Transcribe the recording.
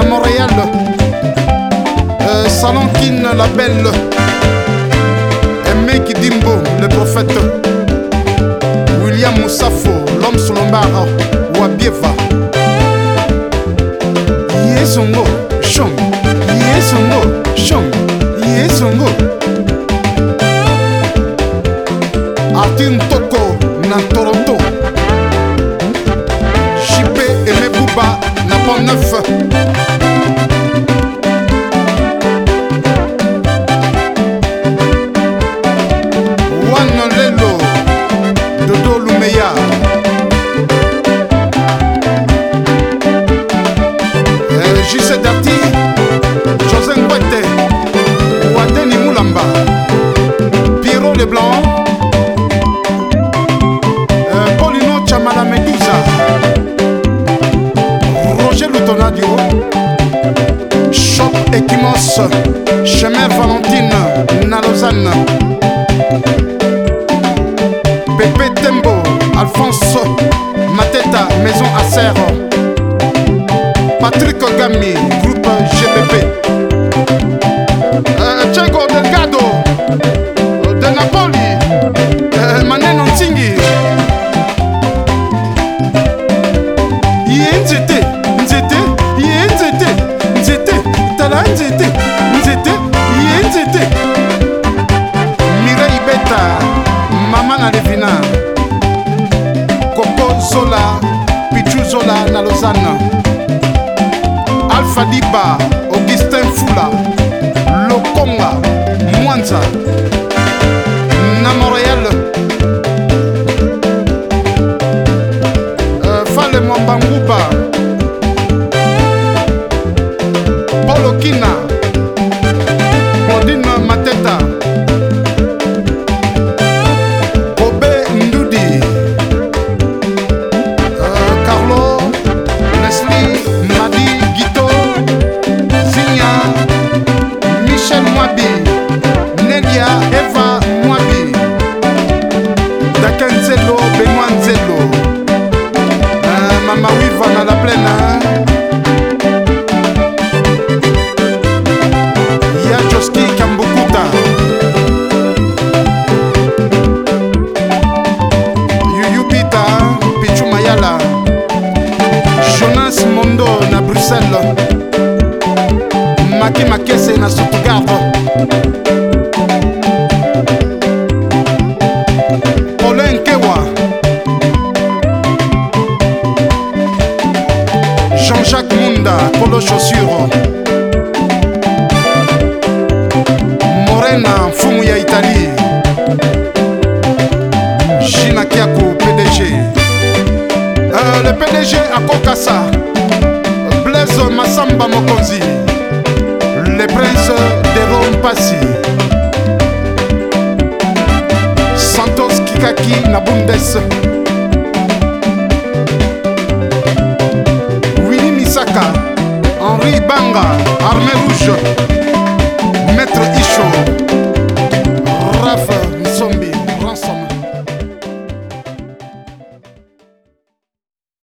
à Montréal, euh, Salon Kin la belle, et mec Dimbo. yesongo shong yesongo shong yesongo artin toko na toronto jipe emebuba na pont 9 Corse, chemin Valentine, na Lausanne. Pépé Tembo, Alphonse, Mateta, maison à Serre. na lausanne alpha diba augustin fou Brazil Maki Makese na Stuttgart Olen Kewa Jean-Jacques Munda Polo Chaussure Morena Mfumu ya Italie Jina Kiako PDG euh, le PDG à Kokasa nelson masamba mokonzi le prince de rompasi santos kikaki na bundes